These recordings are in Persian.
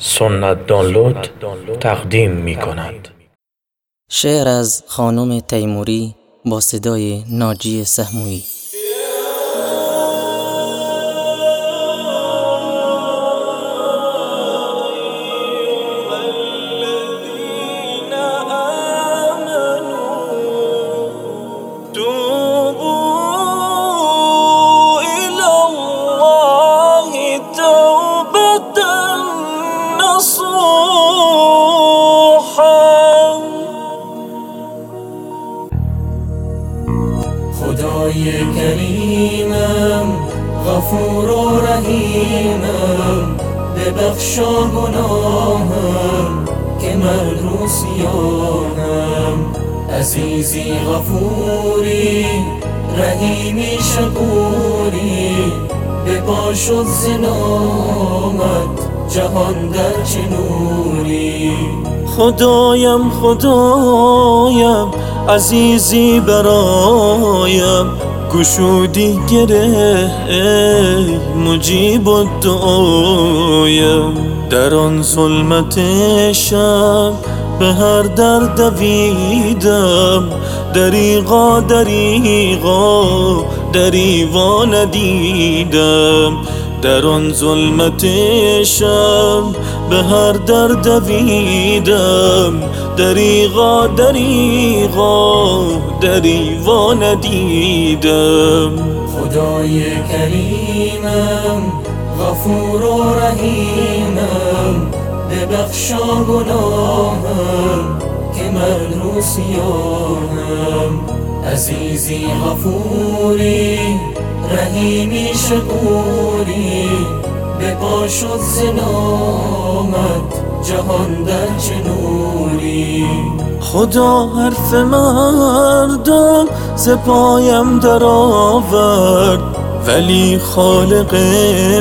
سنت دانلود تقدیم می کند. شعر از خانم تیموری با صدای ناجی سهموی خدای کریمم غفور و رحیمم ببخشا گناهم که من روسیانم. عزیزی غفوری رحیمی شکوری به شد زنامت جهان در چنوری خدایم خدایم عزیزی برایم گشودی گره ای مجیب دعایم در آن ظلمت شب به هر در دویدم. دریغا دریغا دریوا ندیدم. در آن ظلمت شب به هر در دویدم. دریغا دریغا دریوا ندیدم. خدای کریمم غفور و رحیمم ببخشا گناهم که من روسیانم. عزیزی غفوری رحیمی شکوری به پا شد زنامت جهان در چنوری خدا حرف مردم ز پایم در آورد ولی خالق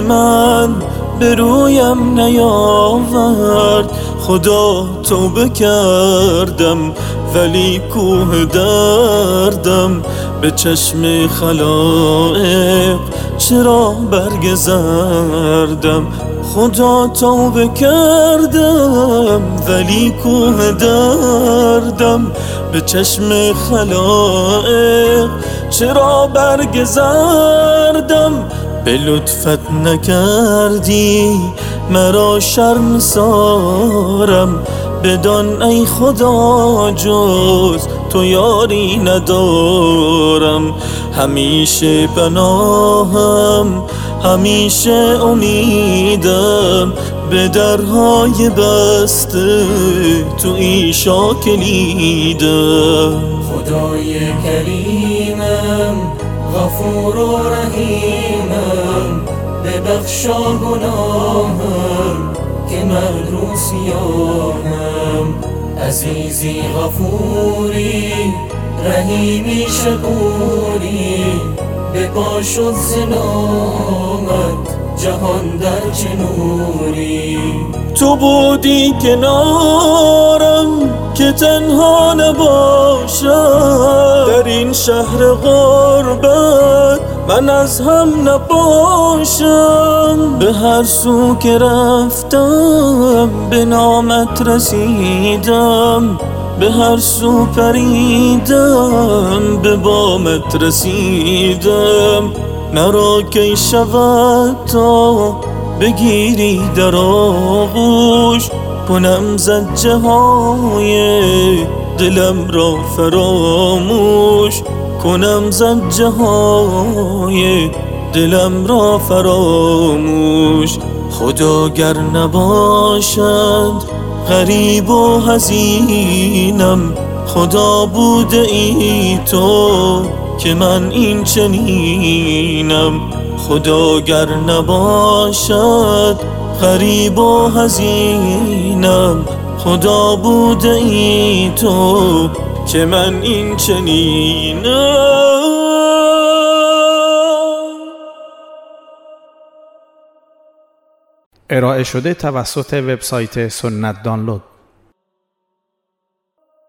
من به رویم نیاورد. خدا توبه کردم ولی کوه دردم به چشم خلائق چرا برگ زردم خدا توبه کردم ولی کوه دردم. به چشم خلائق چرا برگ زردم به لطفت نکردی مرا شرم سارم بدان ای خدا جز تو یاری ندارم. همیشه پناهم همیشه امیدم. به درهای بسته تو ایشا کلیدم خدای کریمم غفور و رحیمم. ببخشا گناهم. که من روسیانم. عزیزی غفوری رحیمی شکوری به شد زنامت جهان در چنوری تو بودی کنارم که تنها نباشم. در این شهر غربت من از هم نباشم به هر سو که رفتم به نامت رسیدم. به هر سو پریدم به بامت رسیدم. نرا کی شود تا بگیری در آغوش. کنم زجه های دلم را فراموش. کنم زجه های دلم را فراموش. خدا گر نباشد غریب و حزینم. خدا بوده ای تو که من این چنینم. خدا گر نباشد غریب و حزینم. خدا بوده ای تو که من این چنینم ارائه شده توسط وبسایت سنت دانلود.